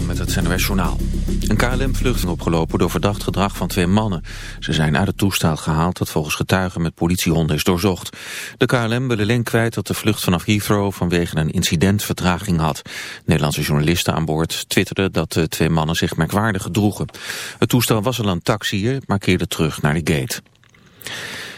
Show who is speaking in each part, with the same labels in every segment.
Speaker 1: Met het NOS Journaal. Een KLM-vlucht opgelopen door verdacht gedrag van twee mannen. Ze zijn uit het toestel gehaald dat volgens getuigen met politiehonden is doorzocht. De KLM wil alleen kwijt dat de vlucht vanaf Heathrow vanwege een incident vertraging had. Nederlandse journalisten aan boord twitterden dat de twee mannen zich merkwaardig gedroegen. Het toestel was al aan taxiën, maar keerde terug naar de gate.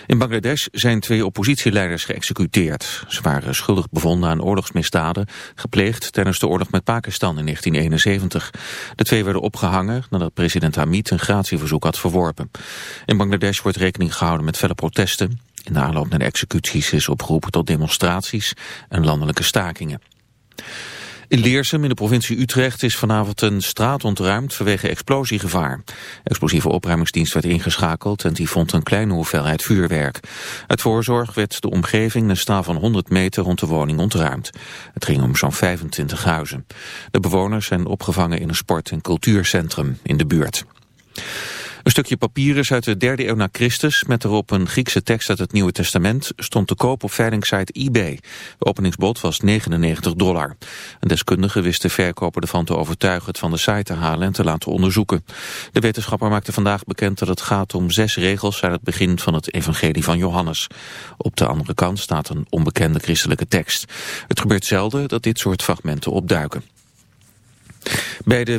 Speaker 1: In Bangladesh zijn twee oppositieleiders geëxecuteerd. Ze waren schuldig bevonden aan oorlogsmisdaden, gepleegd tijdens de oorlog met Pakistan in 1971. De twee werden opgehangen nadat president Hamid een gratieverzoek had verworpen. In Bangladesh wordt rekening gehouden met felle protesten. In de aanloop naar de executies is opgeroepen tot demonstraties en landelijke stakingen. In Leersum in de provincie Utrecht is vanavond een straat ontruimd vanwege explosiegevaar. Explosieve opruimingsdienst werd ingeschakeld en die vond een kleine hoeveelheid vuurwerk. Uit voorzorg werd de omgeving een staal van 100 meter rond de woning ontruimd. Het ging om zo'n 25 huizen. De bewoners zijn opgevangen in een sport- en cultuurcentrum in de buurt. Een stukje papier is uit de derde eeuw na Christus met erop een Griekse tekst uit het Nieuwe Testament stond te koop op veilingsite eBay. De openingsbod was 99 dollar. Een deskundige wist de verkoper ervan te overtuigen het van de site te halen en te laten onderzoeken. De wetenschapper maakte vandaag bekend dat het gaat om zes regels uit het begin van het evangelie van Johannes. Op de andere kant staat een onbekende christelijke tekst. Het gebeurt zelden dat dit soort fragmenten opduiken. Bij de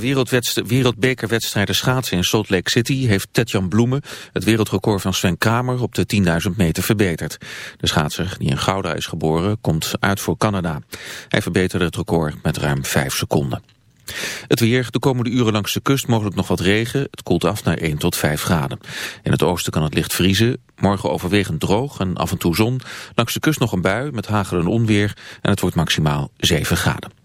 Speaker 1: wereldbekerwedstrijden schaatsen in Salt Lake City heeft Tetjan Bloemen het wereldrecord van Sven Kramer op de 10.000 meter verbeterd. De schaatser, die in Gouda is geboren, komt uit voor Canada. Hij verbeterde het record met ruim 5 seconden. Het weer, de komende uren langs de kust mogelijk nog wat regen. Het koelt af naar 1 tot 5 graden. In het oosten kan het licht vriezen. Morgen overwegend droog en af en toe zon. Langs de kust nog een bui met hagel en onweer. En het wordt maximaal 7 graden.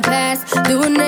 Speaker 2: 25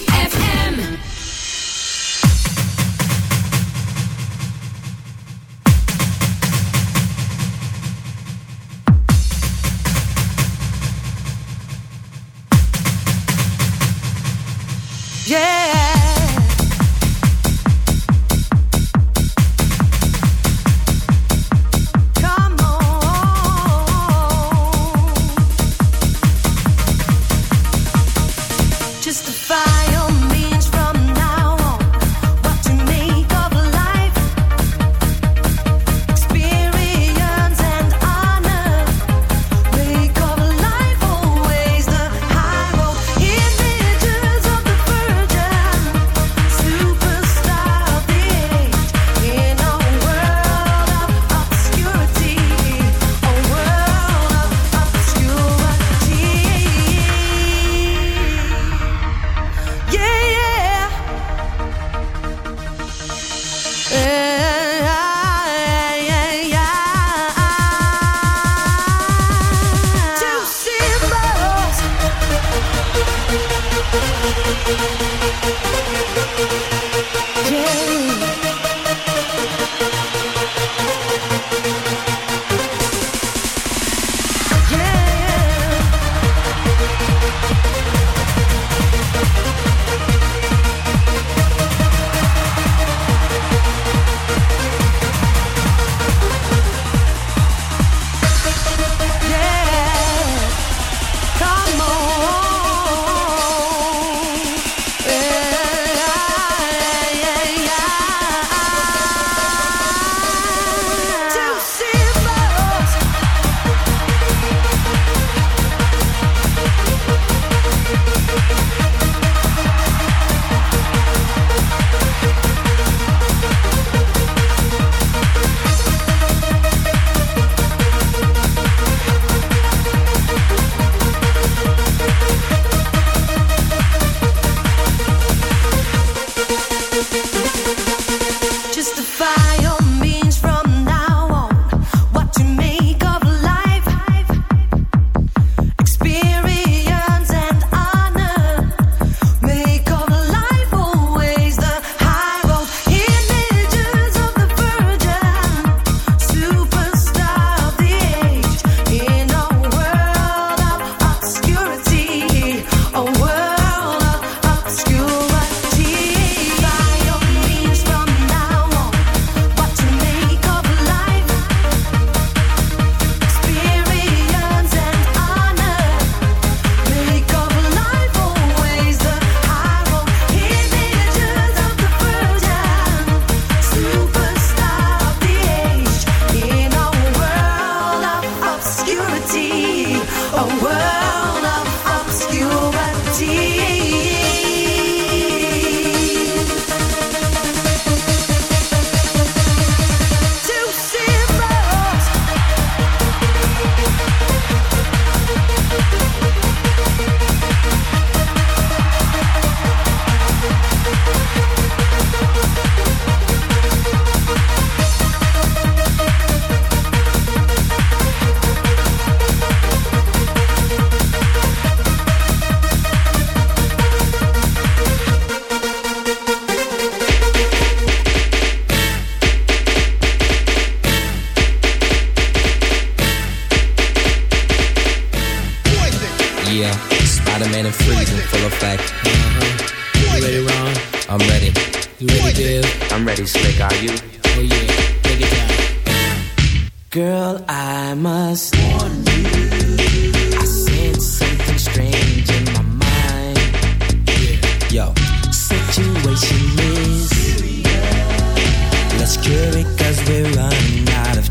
Speaker 3: I'm ready.
Speaker 4: You ready, Bill?
Speaker 5: I'm ready, Slick. Are you?
Speaker 4: Oh yeah, take it down.
Speaker 3: Girl, I must warn you. I sense something strange in my mind.
Speaker 4: Yeah.
Speaker 3: Yo, situation is. Let's cure it 'cause we're running out of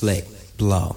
Speaker 6: flick, blow.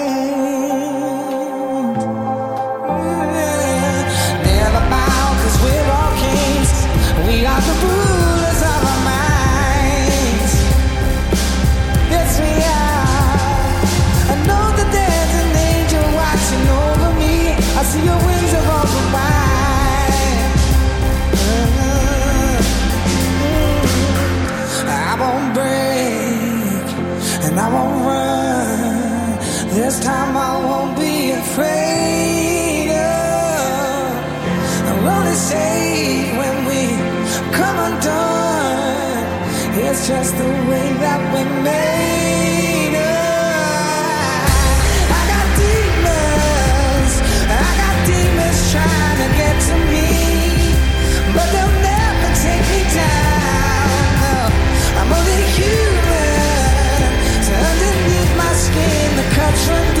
Speaker 7: Shouldn't